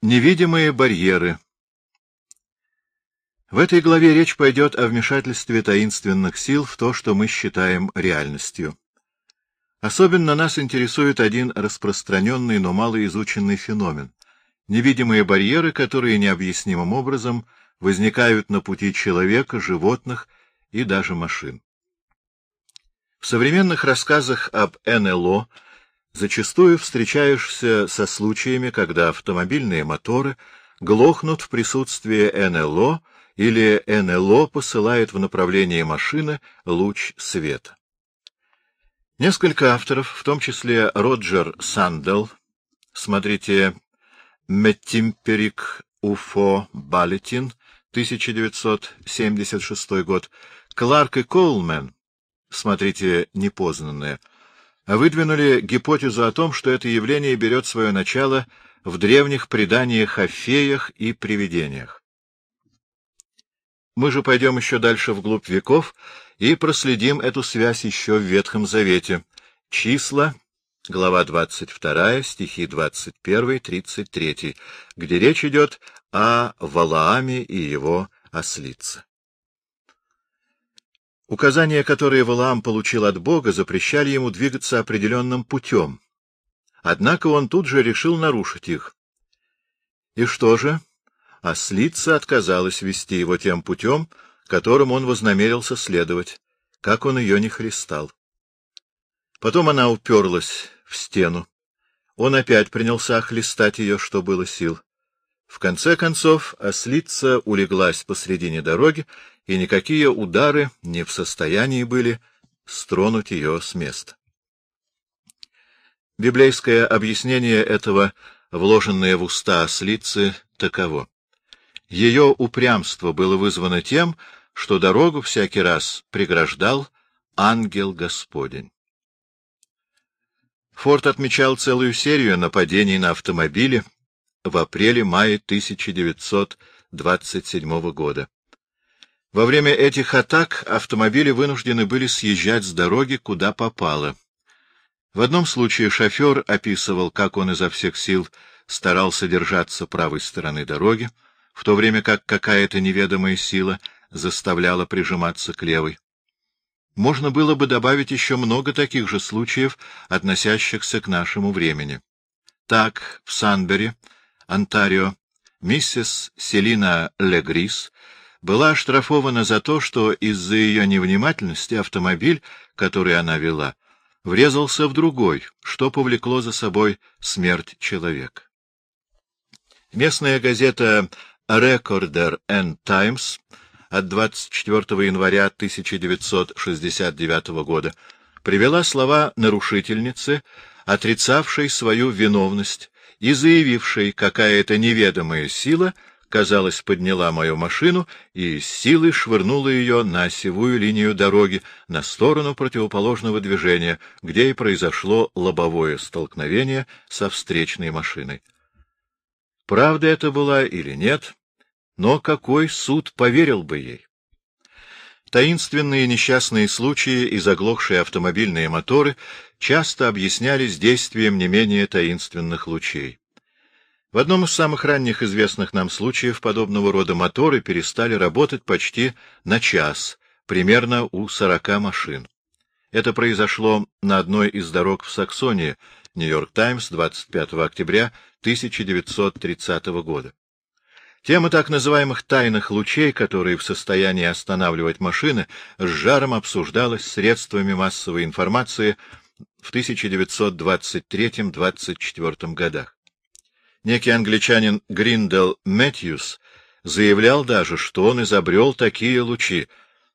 Невидимые барьеры В этой главе речь пойдет о вмешательстве таинственных сил в то, что мы считаем реальностью. Особенно нас интересует один распространенный, но малоизученный феномен — невидимые барьеры, которые необъяснимым образом возникают на пути человека, животных и даже машин. В современных рассказах об НЛО — Зачастую встречаешься со случаями, когда автомобильные моторы глохнут в присутствии НЛО или НЛО посылает в направлении машины луч света. Несколько авторов, в том числе Роджер Сандел, смотрите Меттимперик Уфо Балетин, 1976 год, Кларк и Коулмен, смотрите Непознанное, выдвинули гипотезу о том, что это явление берет свое начало в древних преданиях о феях и привидениях. Мы же пойдем еще дальше вглубь веков и проследим эту связь еще в Ветхом Завете. Числа, глава 22, стихи 21-33, где речь идет о Валааме и его ослице. Указания, которые Валаам получил от Бога, запрещали ему двигаться определенным путем. Однако он тут же решил нарушить их. И что же? Ослица отказалась вести его тем путем, которым он вознамерился следовать, как он ее не христал. Потом она уперлась в стену. Он опять принялся хлестать ее, что было сил. В конце концов, ослица улеглась посредине дороги и никакие удары не в состоянии были стронуть ее с места. Библейское объяснение этого, вложенное в уста ослицы, таково. Ее упрямство было вызвано тем, что дорогу всякий раз преграждал ангел Господень. Форд отмечал целую серию нападений на автомобили в апреле-мае 1927 года. Во время этих атак автомобили вынуждены были съезжать с дороги, куда попало. В одном случае шофер описывал, как он изо всех сил старался держаться правой стороны дороги, в то время как какая-то неведомая сила заставляла прижиматься к левой. Можно было бы добавить еще много таких же случаев, относящихся к нашему времени. Так, в Санбери, Онтарио, миссис Селина Легрис была оштрафована за то, что из-за ее невнимательности автомобиль, который она вела, врезался в другой, что повлекло за собой смерть человека. Местная газета «Recorder and Times» от 24 января 1969 года привела слова нарушительницы, отрицавшей свою виновность и заявившей, какая это неведомая сила — казалось, подняла мою машину и с силой швырнула ее на осевую линию дороги, на сторону противоположного движения, где и произошло лобовое столкновение со встречной машиной. Правда это была или нет, но какой суд поверил бы ей? Таинственные несчастные случаи и заглохшие автомобильные моторы часто объяснялись действием не менее таинственных лучей. В одном из самых ранних известных нам случаев подобного рода моторы перестали работать почти на час, примерно у сорока машин. Это произошло на одной из дорог в Саксонии, Нью-Йорк Таймс, 25 октября 1930 года. Тема так называемых тайных лучей, которые в состоянии останавливать машины, с жаром обсуждалась средствами массовой информации в 1923-24 годах. Некий англичанин Гриндел Мэтьюс заявлял даже, что он изобрел такие лучи.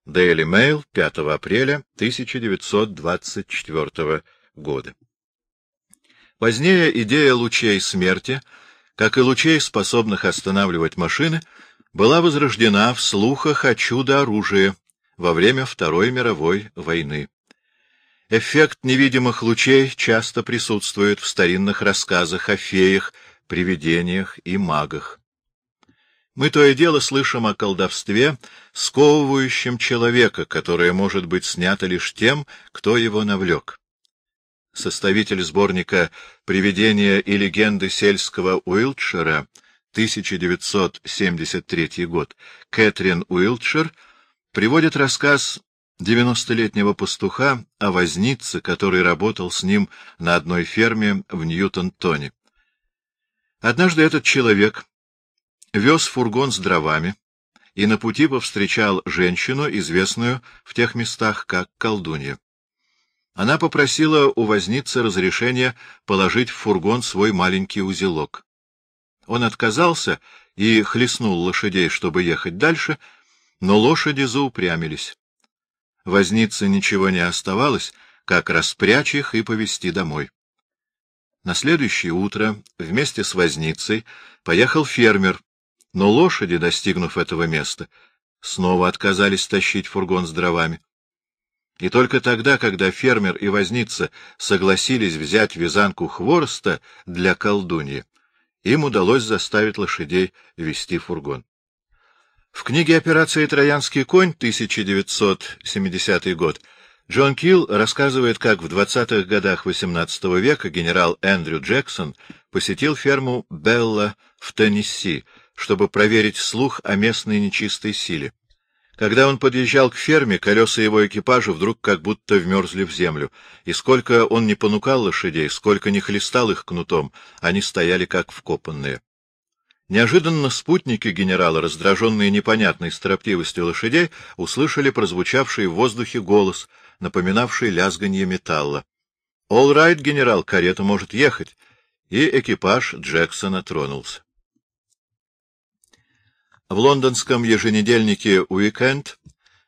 Daily Mail, 5 апреля 1924 года. Позднее идея лучей смерти, как и лучей, способных останавливать машины, была возрождена в слухах о чудо-оружии во время Второй мировой войны. Эффект невидимых лучей часто присутствует в старинных рассказах о феях, привидениях и магах. Мы то и дело слышим о колдовстве, сковывающем человека, которое может быть снято лишь тем, кто его навлек. Составитель сборника «Привидения и легенды сельского Уилтшира» 1973 год, Кэтрин Уилтшир приводит рассказ девяностолетнего пастуха о вознице, который работал с ним на одной ферме в Ньютон-Тоне. Однажды этот человек вез фургон с дровами и на пути повстречал женщину, известную в тех местах как колдунья. Она попросила у возницы разрешения положить в фургон свой маленький узелок. Он отказался и хлестнул лошадей, чтобы ехать дальше, но лошади заупрямились. Вознице ничего не оставалось, как распрячь их и повезти домой. На следующее утро вместе с возницей поехал фермер, но лошади, достигнув этого места, снова отказались тащить фургон с дровами. И только тогда, когда фермер и возница согласились взять вязанку хвороста для колдуньи, им удалось заставить лошадей вести фургон. В книге «Операция «Троянский конь» 1970 год Джон Килл рассказывает, как в 20-х годах XVIII века генерал Эндрю Джексон посетил ферму Белла в Теннесси, чтобы проверить слух о местной нечистой силе. Когда он подъезжал к ферме, колеса его экипажа вдруг как будто вмерзли в землю, и сколько он не понукал лошадей, сколько не хлестал их кнутом, они стояли как вкопанные. Неожиданно спутники генерала, раздраженные непонятной строптивостью лошадей, услышали прозвучавший в воздухе голос, напоминавший лязганье металла. — All right, генерал, карета может ехать. И экипаж Джексона тронулся. В лондонском еженедельнике «Уикенд»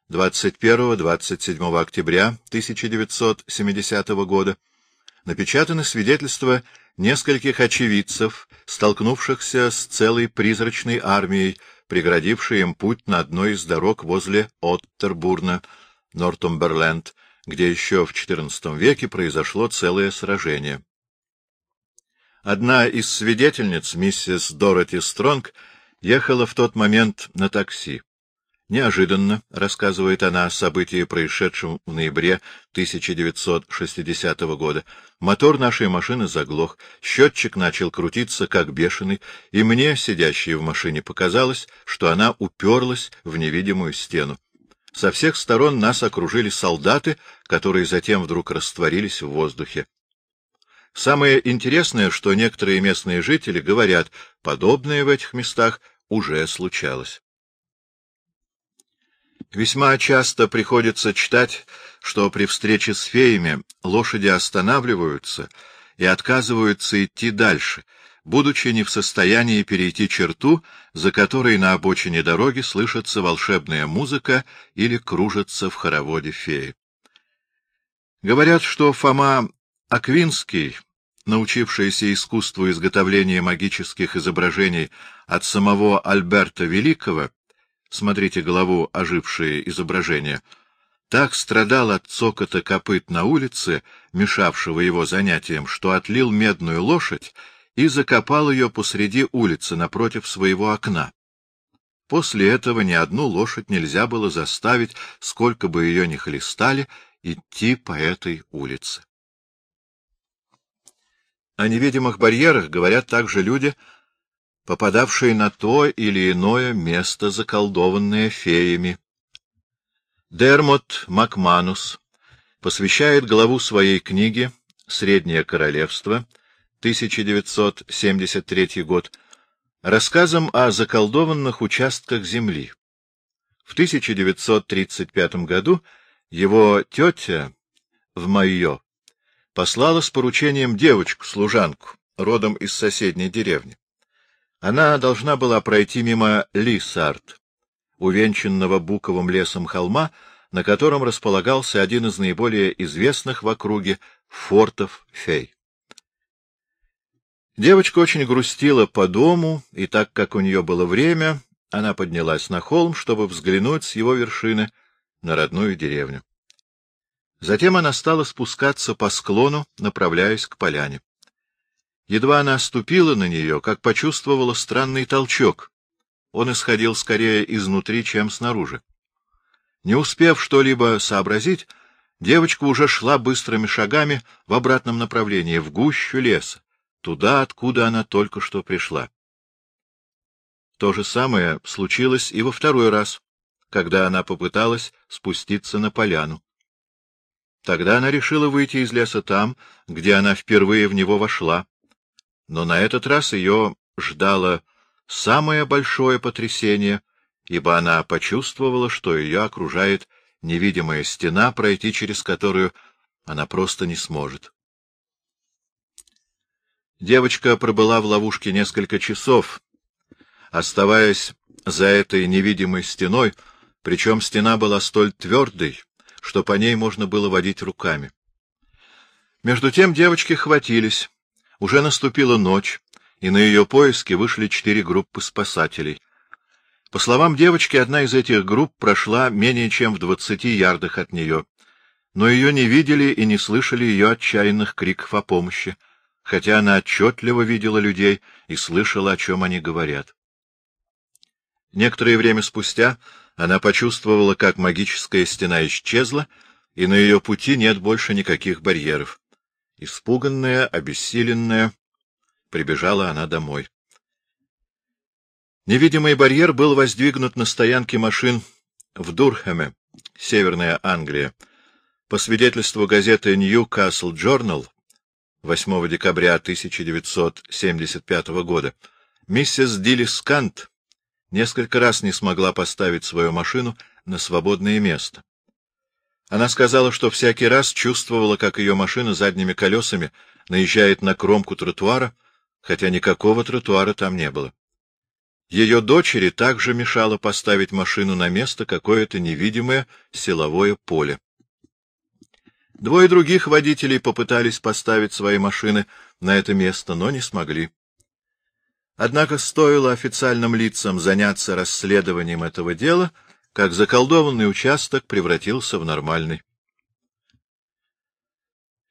21-27 октября 1970 года напечатаны свидетельства нескольких очевидцев, столкнувшихся с целой призрачной армией, преградившей им путь на одной из дорог возле Оттербурна, Нортумберленд, где еще в XIV веке произошло целое сражение. Одна из свидетельниц, миссис Дороти Стронг, ехала в тот момент на такси. Неожиданно, — рассказывает она о событии, происшедшем в ноябре 1960 года, мотор нашей машины заглох, счетчик начал крутиться, как бешеный, и мне, сидящей в машине, показалось, что она уперлась в невидимую стену. Со всех сторон нас окружили солдаты, которые затем вдруг растворились в воздухе. Самое интересное, что некоторые местные жители говорят, подобное в этих местах уже случалось. Весьма часто приходится читать, что при встрече с феями лошади останавливаются и отказываются идти дальше, будучи не в состоянии перейти черту, за которой на обочине дороги слышится волшебная музыка или кружится в хороводе феи. Говорят, что Фома Аквинский научившаяся искусству изготовления магических изображений от самого Альберта Великого, смотрите главу «Ожившие изображения», так страдал от цокота копыт на улице, мешавшего его занятиям, что отлил медную лошадь и закопал ее посреди улицы напротив своего окна. После этого ни одну лошадь нельзя было заставить, сколько бы ее ни хлестали, идти по этой улице. О невидимых барьерах говорят также люди, попадавшие на то или иное место, заколдованное феями. Дермот Макманус посвящает главу своей книги «Среднее королевство» 1973 год рассказам о заколдованных участках земли. В 1935 году его тетя в Майо послала с поручением девочку-служанку, родом из соседней деревни. Она должна была пройти мимо Лисард, увенчанного буковым лесом холма, на котором располагался один из наиболее известных в округе фортов фей. Девочка очень грустила по дому, и так как у нее было время, она поднялась на холм, чтобы взглянуть с его вершины на родную деревню. Затем она стала спускаться по склону, направляясь к поляне. Едва она ступила на нее, как почувствовала странный толчок. Он исходил скорее изнутри, чем снаружи. Не успев что-либо сообразить, девочка уже шла быстрыми шагами в обратном направлении, в гущу леса, туда, откуда она только что пришла. То же самое случилось и во второй раз, когда она попыталась спуститься на поляну. Тогда она решила выйти из леса там, где она впервые в него вошла. Но на этот раз ее ждало самое большое потрясение, ибо она почувствовала, что ее окружает невидимая стена, пройти через которую она просто не сможет. Девочка пробыла в ловушке несколько часов, оставаясь за этой невидимой стеной, причем стена была столь твердой, что по ней можно было водить руками. Между тем девочки хватились. Уже наступила ночь, и на ее поиски вышли четыре группы спасателей. По словам девочки, одна из этих групп прошла менее чем в двадцати ярдах от нее, но ее не видели и не слышали ее отчаянных криков о помощи, хотя она отчетливо видела людей и слышала, о чем они говорят. Некоторое время спустя она почувствовала, как магическая стена исчезла, и на ее пути нет больше никаких барьеров. Испуганная, обессиленная, прибежала она домой. Невидимый барьер был воздвигнут на стоянке машин в Дурхеме, Северная Англия. По свидетельству газеты Newcastle Journal 8 декабря 1975 года, миссис Диллис Кант несколько раз не смогла поставить свою машину на свободное место. Она сказала, что всякий раз чувствовала, как ее машина задними колесами наезжает на кромку тротуара, хотя никакого тротуара там не было. Ее дочери также мешало поставить машину на место какое-то невидимое силовое поле. Двое других водителей попытались поставить свои машины на это место, но не смогли. Однако стоило официальным лицам заняться расследованием этого дела, как заколдованный участок превратился в нормальный.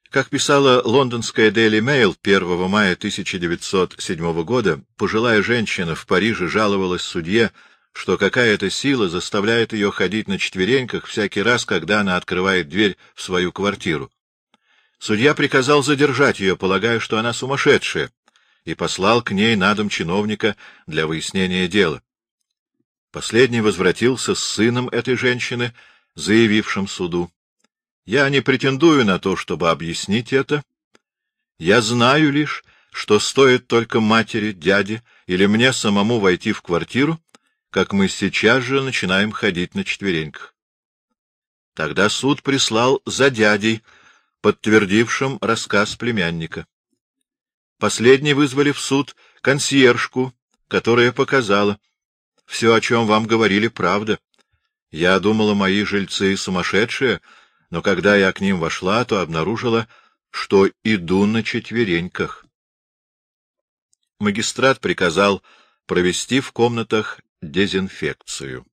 Как писала лондонская Daily Mail 1 мая 1907 года, пожилая женщина в Париже жаловалась судье, что какая-то сила заставляет ее ходить на четвереньках всякий раз, когда она открывает дверь в свою квартиру. Судья приказал задержать ее, полагая, что она сумасшедшая, и послал к ней на дом чиновника для выяснения дела. Последний возвратился с сыном этой женщины, заявившим суду. Я не претендую на то, чтобы объяснить это. Я знаю лишь, что стоит только матери, дяде или мне самому войти в квартиру, как мы сейчас же начинаем ходить на четвереньках. Тогда суд прислал за дядей, подтвердившим рассказ племянника. Последний вызвали в суд консьержку, которая показала. Все, о чем вам говорили, правда. Я думала, мои жильцы сумасшедшие, но когда я к ним вошла, то обнаружила, что иду на четвереньках. Магистрат приказал провести в комнатах дезинфекцию.